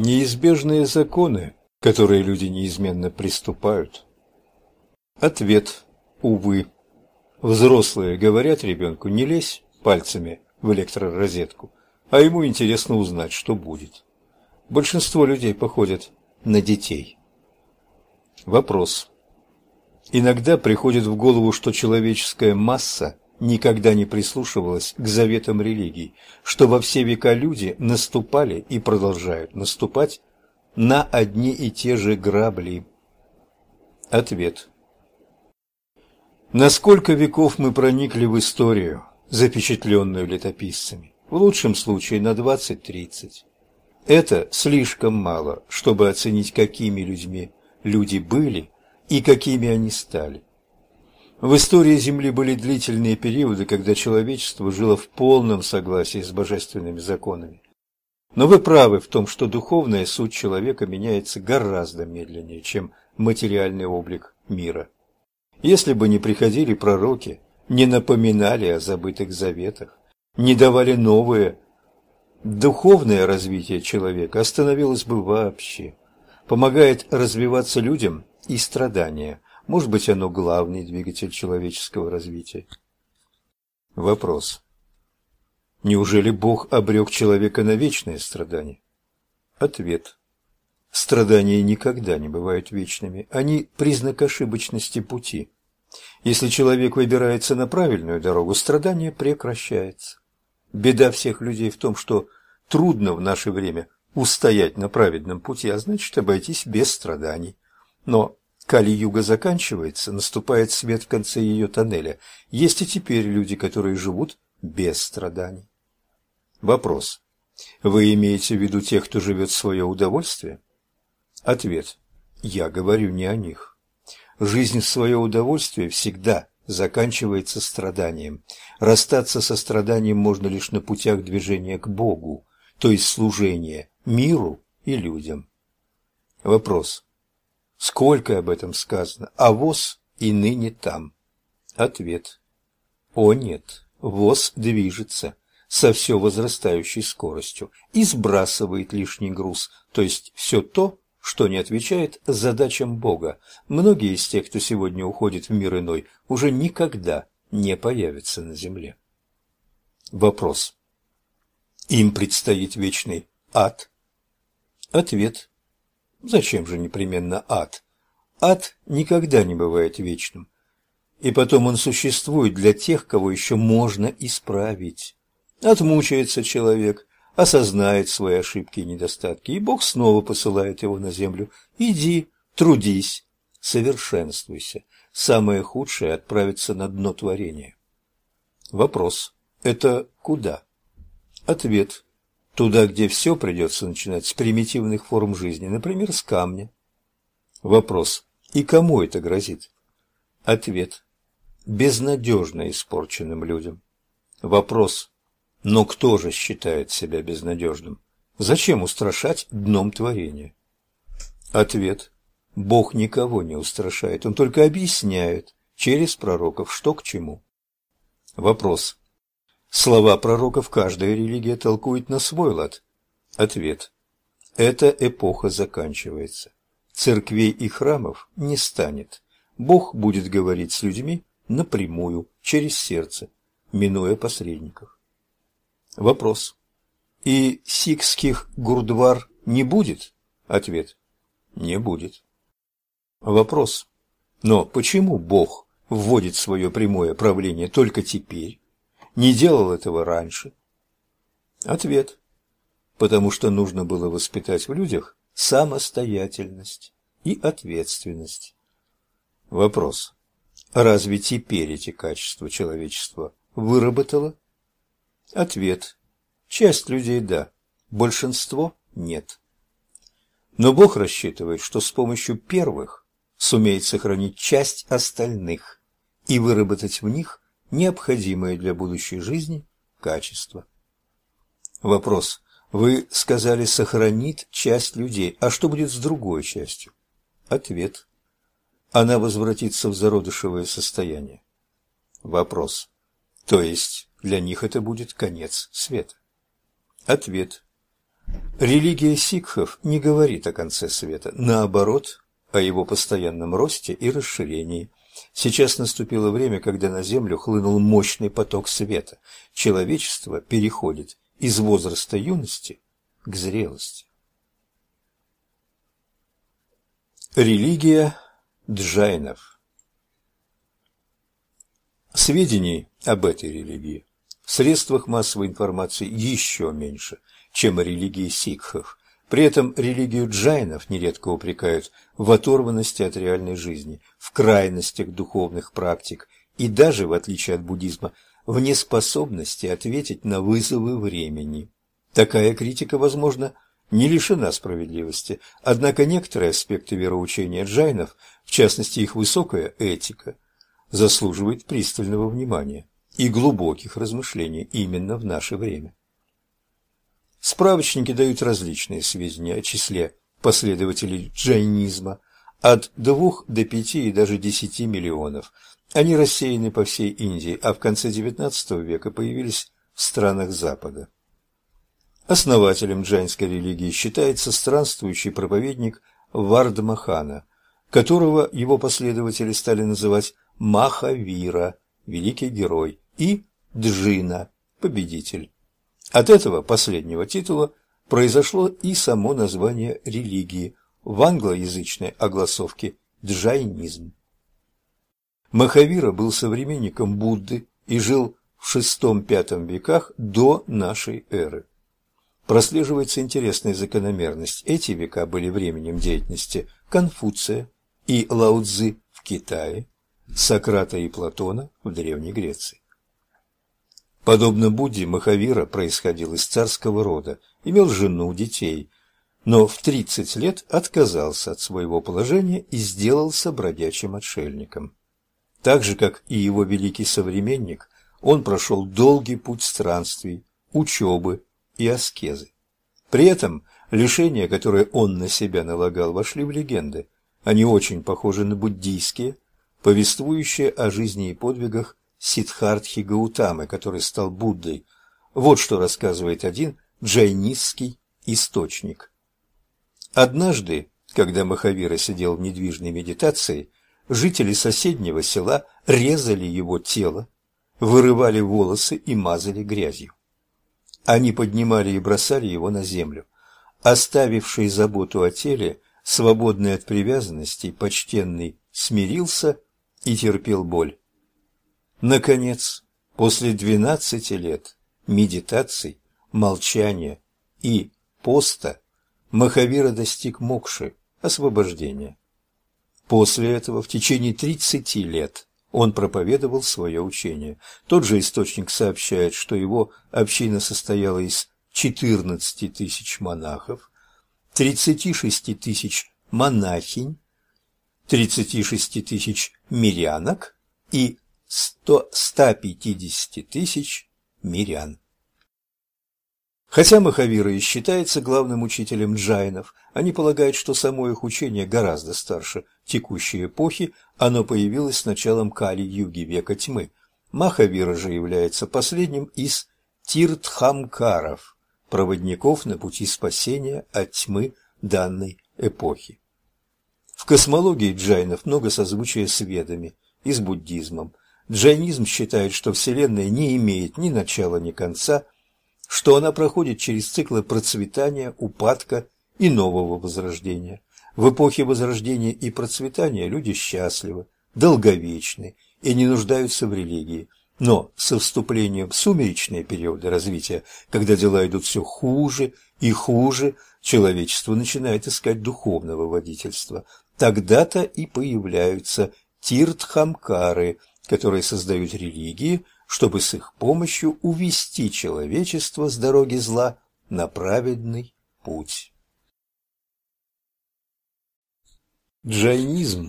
Неизбежные законы, которые люди неизменно приступают. Ответ, увы. Взрослые говорят ребенку «не лезь пальцами в электророзетку», а ему интересно узнать, что будет. Большинство людей походят на детей. Вопрос. Иногда приходит в голову, что человеческая масса никогда не прислушивалась к заветам религий, что во все века люди наступали и продолжают наступать на одни и те же грабли. Ответ. На сколько веков мы проникли в историю, запечатленную летописцами? В лучшем случае на 20-30. Это слишком мало, чтобы оценить, какими людьми люди были и какими они стали. В истории Земли были длительные периоды, когда человечество жило в полном согласии с божественными законами. Но вы правы в том, что духовная суть человека меняется гораздо медленнее, чем материальный облик мира. Если бы не приходили пророки, не напоминали о забытых заветах, не давали новые, духовное развитие человека остановилось бы вообще. Помогает развиваться людям и страдания. Может быть, оно главный двигатель человеческого развития. Вопрос. Неужели Бог обрек человека на вечное страдание? Ответ. Страдания никогда не бывают вечными, они признак ошибочности пути. Если человек выбирается на правильную дорогу, страдание прекращается. Беда всех людей в том, что трудно в наше время устоять на праведном пути, а значит обойтись без страданий. Но Кали-юга заканчивается, наступает свет в конце ее тоннеля. Есть и теперь люди, которые живут без страданий. Вопрос. Вы имеете в виду тех, кто живет в свое удовольствие? Ответ. Я говорю не о них. Жизнь в свое удовольствие всегда заканчивается страданием. Расстаться со страданием можно лишь на путях движения к Богу, то есть служения миру и людям. Вопрос. Сколько об этом сказано, а ВОЗ и ныне там? Ответ. О нет, ВОЗ движется со все возрастающей скоростью и сбрасывает лишний груз, то есть все то, что не отвечает задачам Бога. Многие из тех, кто сегодня уходит в мир иной, уже никогда не появятся на земле. Вопрос. Им предстоит вечный ад? Ответ. Зачем же непременно ад? Ад никогда не бывает вечным. И потом он существует для тех, кого еще можно исправить. Отмучается человек, осознает свои ошибки и недостатки, и Бог снова посылает его на землю. Иди, трудись, совершенствуйся. Самое худшее – отправиться на дно творения. Вопрос – это куда? Ответ – туда, где все придется начинать с примитивных форм жизни, например, с камня. Вопрос – и кому это грозит? Ответ – безнадежно испорченным людям. Вопрос но кто же считает себя безнадежным? Зачем устрашать дном творения? Ответ. Бог никого не устрашает, Он только объясняет через пророков, что к чему. Вопрос. Слова пророков каждая религия толкует на свой лад. Ответ. Эта эпоха заканчивается. Церквей и храмов не станет. Бог будет говорить с людьми напрямую, через сердце, минуя посредников. Вопрос. И сикских гурдвар не будет? Ответ. Не будет. Вопрос. Но почему Бог вводит свое прямое правление только теперь? Не делал этого раньше? Ответ. Потому что нужно было воспитать в людях самостоятельность и ответственность. Вопрос. Разве теперь эти качества человечества выработало? Ответ. Часть людей – да, большинство – нет. Но Бог рассчитывает, что с помощью первых сумеет сохранить часть остальных и выработать в них необходимые для будущей жизни качества. Вопрос. Вы сказали «сохранит часть людей», а что будет с другой частью? Ответ. Она возвратится в зародышевое состояние. Вопрос. То есть для них это будет конец света. Ответ. Религия сикхов не говорит о конце света, наоборот, о его постоянном росте и расширении. Сейчас наступило время, когда на Землю хлынул мощный поток света. Человечество переходит из возраста юности к зрелости. Религия джайнов Сведений об этой религии в средствах массовой информации еще меньше, чем о религии сикхов. При этом религию джайнов нередко упрекают в оторванности от реальной жизни, в крайностях духовных практик и даже, в отличие от буддизма, в неспособности ответить на вызовы времени. Такая критика, возможно, не лишена справедливости, однако некоторые аспекты вероучения джайнов, в частности их высокая этика, заслуживают пристального внимания и глубоких размышлений именно в наше время. Справочники дают различные сведения о числе последователей джайнизма от двух до пяти и даже десяти миллионов. Они рассеяны по всей Индии, а в конце XIX века появились в странах Запада. Основателем джайнской религии считается странствующий проповедник Вардмахана, которого его последователи стали называть Махавира, великий герой, и Джина, победитель. От этого последнего титула произошло и само название религии в англоязычной огласовке джайнизм. Махавира был современником Будды и жил в VI-V веках до нашей эры прослеживается интересная закономерность. Эти века были временем деятельности Конфуция и Лао Цзы в Китае, Сократа и Платона в Древней Греции. Подобно Будде, Махавира происходил из царского рода, имел жену, детей, но в 30 лет отказался от своего положения и сделался бродячим отшельником. Так же, как и его великий современник, он прошел долгий путь странствий, учебы, и аскезы. При этом лишения, которые он на себя налагал, вошли в легенды. Они очень похожи на буддийские, повествующие о жизни и подвигах Сиддхартхи Гаутамы, который стал Буддой. Вот что рассказывает один джайнистский источник. Однажды, когда Махавира сидел в недвижной медитации, жители соседнего села резали его тело, вырывали волосы и мазали грязью. Они поднимали и бросали его на землю. Оставивший заботу о теле, свободный от привязанностей, почтенный смирился и терпел боль. Наконец, после двенадцати лет медитаций, молчания и поста, Махавира достиг мокши, освобождения. После этого в течение тридцати лет он проповедовал свое учение. Тот же источник сообщает, что его община состояла из 14 тысяч монахов, 36 тысяч монахинь, 36 тысяч мирянок и 100, 150 тысяч мирян. Хотя Махавира и считается главным учителем джайнов, они полагают, что само их учение гораздо старше текущей эпохи, оно появилось с началом Кали-юги, века тьмы. Махавира же является последним из Тиртхамкаров, проводников на пути спасения от тьмы данной эпохи. В космологии джайнов много созвучия с ведами и с буддизмом. Джайнизм считает, что Вселенная не имеет ни начала, ни конца – что она проходит через циклы процветания, упадка и нового возрождения. В эпохе возрождения и процветания люди счастливы, долговечны и не нуждаются в религии. Но со вступлением в сумеречные периоды развития, когда дела идут все хуже и хуже, человечество начинает искать духовного водительства. Тогда-то и появляются тиртхамкары, которые создают религии, чтобы с их помощью увести человечество с дороги зла на праведный путь. Джайнизм